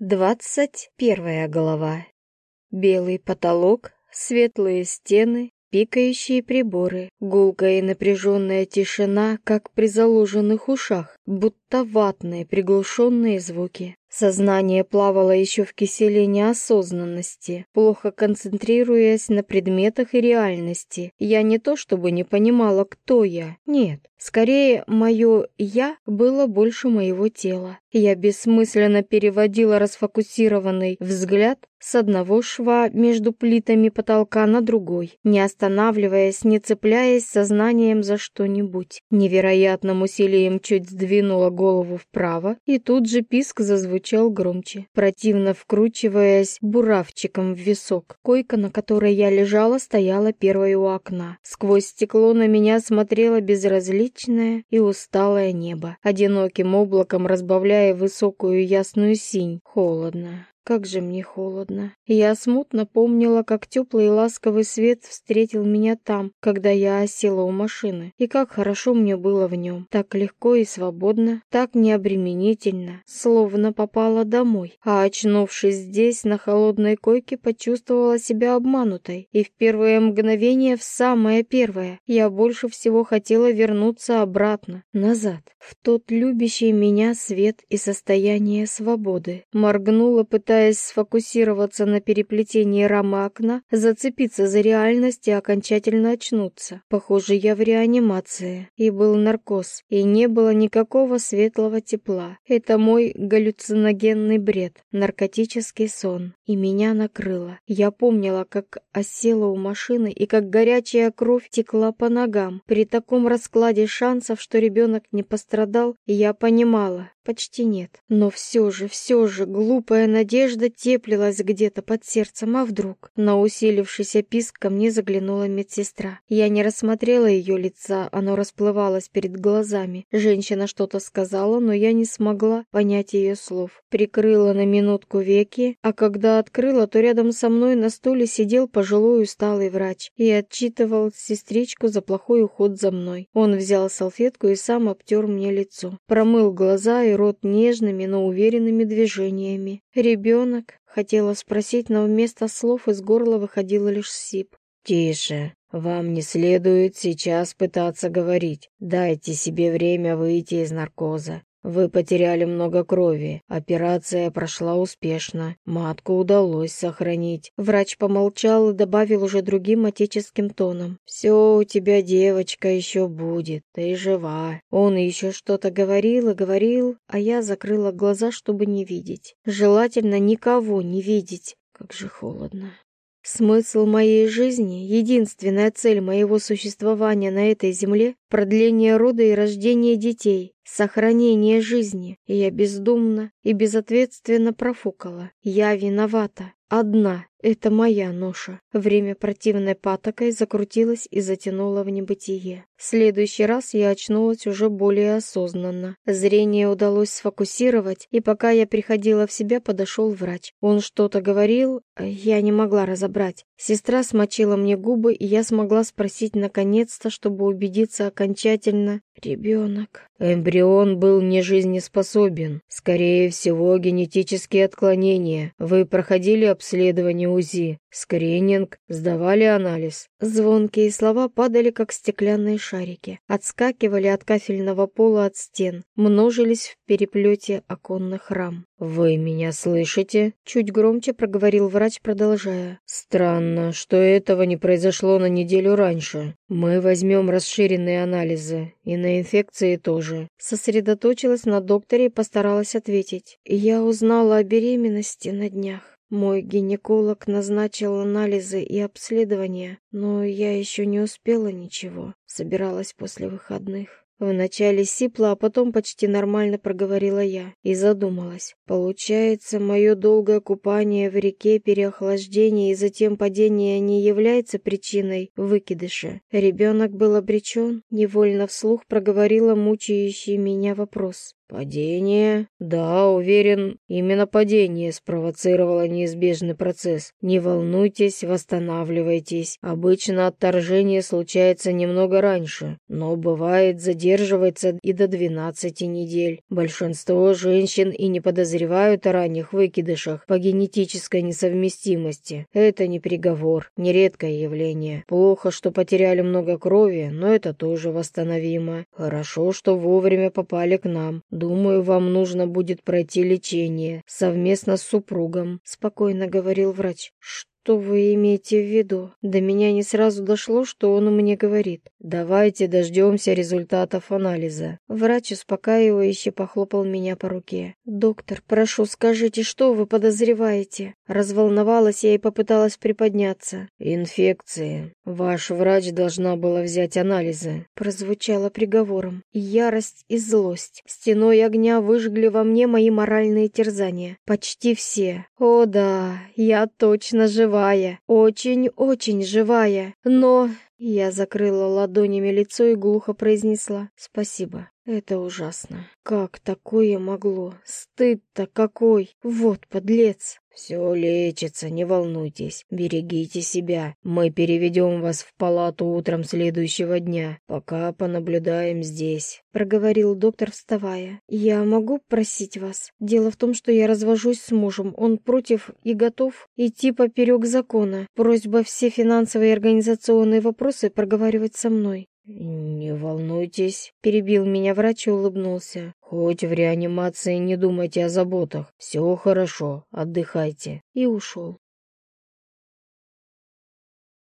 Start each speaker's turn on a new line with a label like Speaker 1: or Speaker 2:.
Speaker 1: Двадцать первая глава. Белый потолок, светлые стены, пикающие приборы, гулкая и напряженная тишина, как при заложенных ушах, будто ватные приглушенные звуки. Сознание плавало еще в киселе неосознанности, плохо концентрируясь на предметах и реальности. Я не то чтобы не понимала, кто я. Нет, скорее, мое «я» было больше моего тела. Я бессмысленно переводила расфокусированный взгляд с одного шва между плитами потолка на другой, не останавливаясь, не цепляясь сознанием за что-нибудь. Невероятным усилием чуть сдвинула голову вправо, и тут же писк зазвучал громче, противно вкручиваясь буравчиком в висок. Койка, на которой я лежала, стояла первой у окна. Сквозь стекло на меня смотрело безразличное и усталое небо, одиноким облаком разбавляя высокую ясную синь. Холодно. Как же мне холодно. Я смутно помнила, как теплый и ласковый свет встретил меня там, когда я осела у машины, и как хорошо мне было в нем. Так легко и свободно, так необременительно, словно попала домой. А очнувшись здесь, на холодной койке, почувствовала себя обманутой. И в первое мгновение, в самое первое, я больше всего хотела вернуться обратно, назад, в тот любящий меня свет и состояние свободы. Моргнула, пытаясь пытаясь сфокусироваться на переплетении рамы окна, зацепиться за реальность и окончательно очнуться. Похоже, я в реанимации, и был наркоз, и не было никакого светлого тепла. Это мой галлюциногенный бред, наркотический сон, и меня накрыло. Я помнила, как осела у машины и как горячая кровь текла по ногам. При таком раскладе шансов, что ребенок не пострадал, я понимала, почти нет. Но все же, все же, глупая надежда теплилась где-то под сердцем, а вдруг? На усилившийся писк ко мне заглянула медсестра. Я не рассмотрела ее лица, оно расплывалось перед глазами. Женщина что-то сказала, но я не смогла понять ее слов. Прикрыла на минутку веки, а когда открыла, то рядом со мной на стуле сидел пожилой усталый врач и отчитывал сестричку за плохой уход за мной. Он взял салфетку и сам обтер мне лицо. Промыл глаза и рот нежными, но уверенными движениями. «Ребенок?» — хотела спросить, но вместо слов из горла выходило лишь сип.
Speaker 2: «Тише, вам не следует сейчас пытаться говорить. Дайте себе время выйти из наркоза. Вы потеряли много крови. Операция прошла успешно. Матку удалось сохранить.
Speaker 1: Врач помолчал и добавил уже другим отеческим тоном. «Все у тебя, девочка, еще будет. Ты жива». Он еще что-то говорил и говорил, а я закрыла глаза, чтобы не видеть. Желательно никого не видеть. Как же холодно. Смысл моей жизни, единственная цель моего существования на этой земле — продление рода и рождение детей, сохранение жизни. Я бездумно и безответственно профукала. Я виновата. Одна. Это моя ноша. Время противной патокой закрутилось и затянуло в небытие. В следующий раз я очнулась уже более осознанно. Зрение удалось сфокусировать, и пока я приходила в себя, подошел врач. Он что-то говорил, а я не могла разобрать. Сестра смочила мне губы, и я смогла спросить наконец-то, чтобы убедиться окончательно. «Ребенок».
Speaker 2: Эмбрион был не жизнеспособен. Скорее всего, генетические отклонения. Вы проходили обследование УЗИ, скрининг, сдавали анализ.
Speaker 1: Звонкие слова падали, как стеклянные шарики. Отскакивали от кафельного пола от стен. Множились в переплете оконных рам.
Speaker 2: «Вы меня слышите?»
Speaker 1: Чуть громче проговорил врач, продолжая.
Speaker 2: «Странно, что этого не произошло на неделю раньше. Мы возьмем расширенные анализы, и на инфекции тоже».
Speaker 1: Сосредоточилась на докторе и постаралась ответить. «Я узнала о беременности на днях. Мой гинеколог назначил анализы и обследования, но я еще не успела ничего. Собиралась после выходных. Вначале сипла, а потом почти нормально проговорила я и задумалась. Получается, мое долгое купание в реке, переохлаждение и затем падение не является причиной выкидыша. Ребенок был обречен, невольно вслух проговорила мучающий меня вопрос.
Speaker 2: Падение? Да, уверен, именно падение спровоцировало неизбежный процесс. Не волнуйтесь, восстанавливайтесь. Обычно отторжение случается немного раньше, но бывает задерживается и до 12 недель. Большинство женщин и не подозревают о ранних выкидышах по генетической несовместимости. Это не приговор, нередкое явление. Плохо, что потеряли много крови, но это тоже восстановимо. Хорошо, что вовремя попали к нам. Думаю, вам нужно будет пройти лечение совместно с супругом», — спокойно говорил врач.
Speaker 1: Что вы имеете в виду? До меня не сразу дошло, что он мне говорит.
Speaker 2: Давайте дождемся результатов анализа.
Speaker 1: Врач успокаивающе похлопал меня по руке. Доктор, прошу, скажите, что вы подозреваете? Разволновалась я и попыталась приподняться.
Speaker 2: Инфекции. Ваш врач должна была взять анализы.
Speaker 1: Прозвучало приговором. Ярость и злость. Стеной огня выжгли во мне мои моральные терзания. Почти все. О да, я точно жива живая, очень-очень живая, но...» Я закрыла ладонями лицо и глухо произнесла «Спасибо». Это ужасно. Как такое могло? Стыд-то какой! Вот подлец!
Speaker 2: «Все лечится, не волнуйтесь. Берегите себя. Мы переведем вас в палату утром следующего дня. Пока понаблюдаем здесь», —
Speaker 1: проговорил доктор, вставая. «Я могу просить вас? Дело в том, что я развожусь с мужем. Он против и готов идти поперек закона. Просьба все финансовые и организационные вопросы проговаривать со мной.
Speaker 2: «Не волнуйтесь», — перебил меня врач и улыбнулся. «Хоть в реанимации не думайте о заботах. Все хорошо, отдыхайте».
Speaker 1: И ушел.